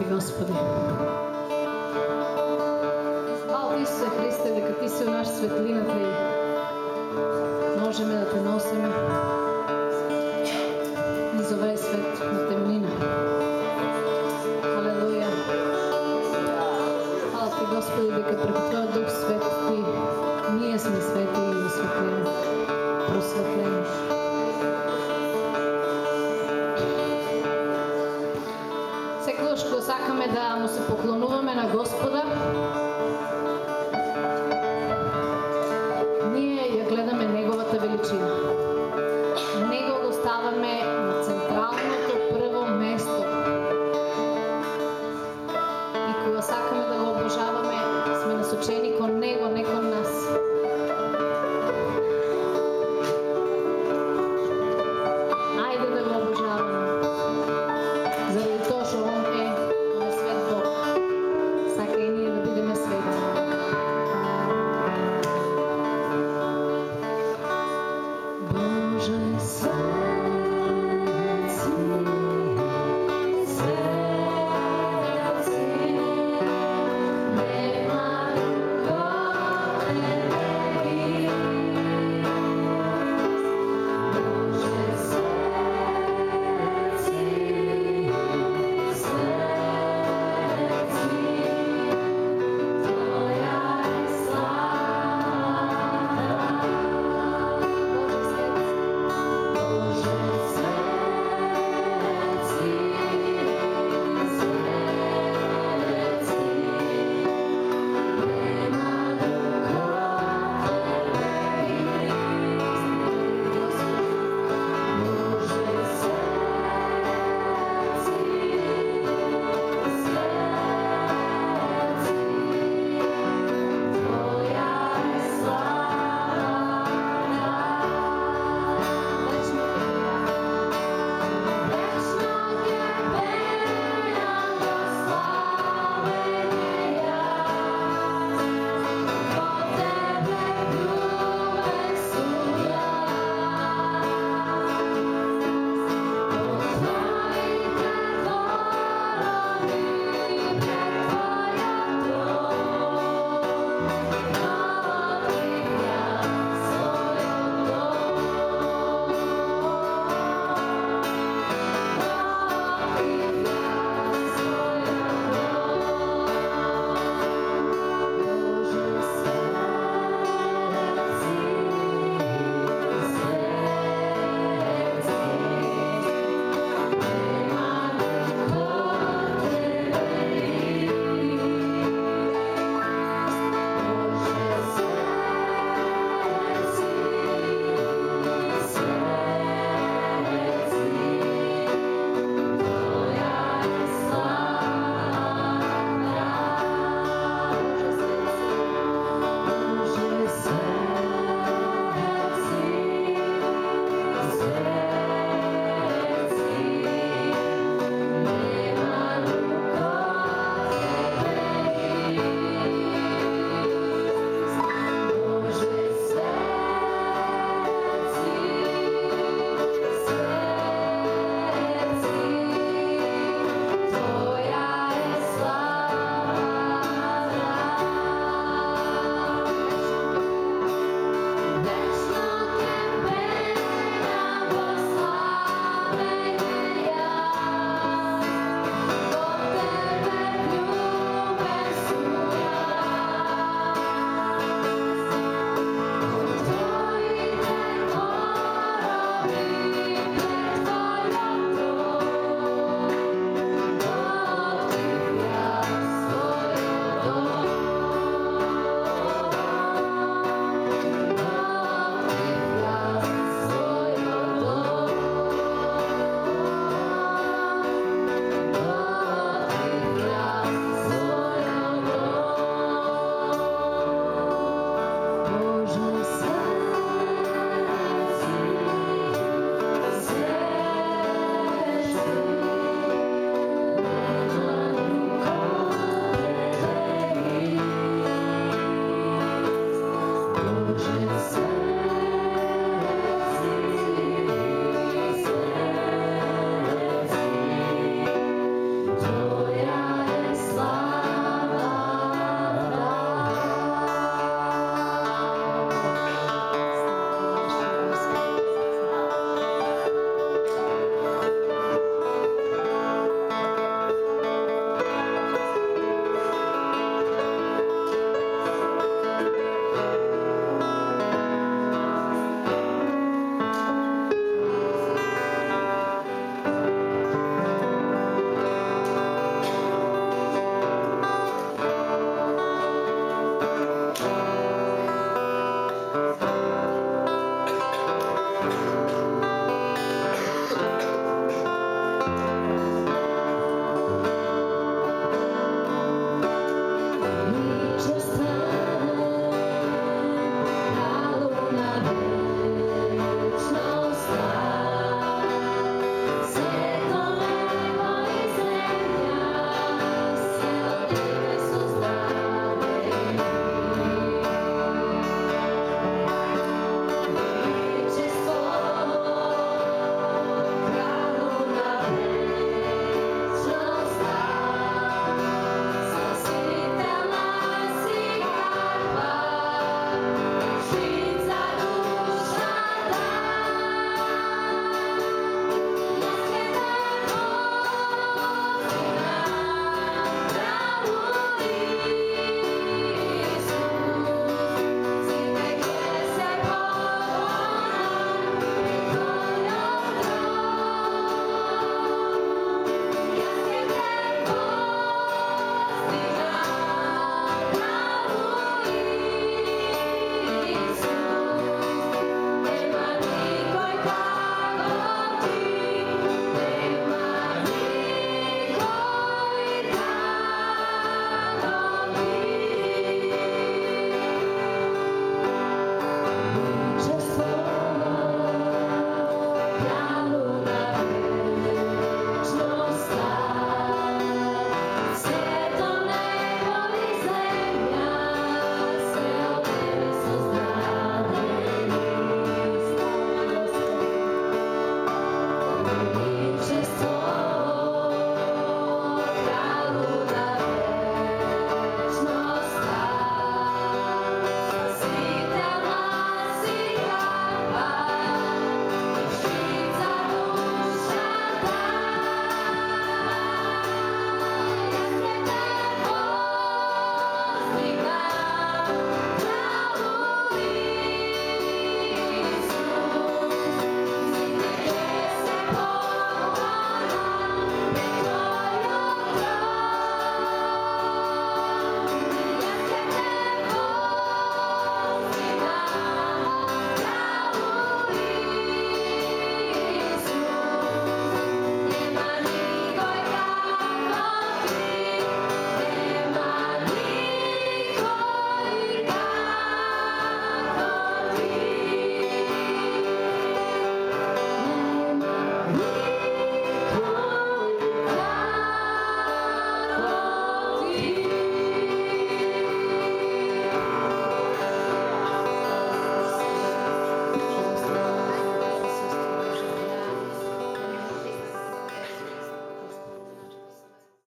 ти, Господи. Хвала ти, се, Христе, дека ти си наш светлината и можеме да те носиме. para gospel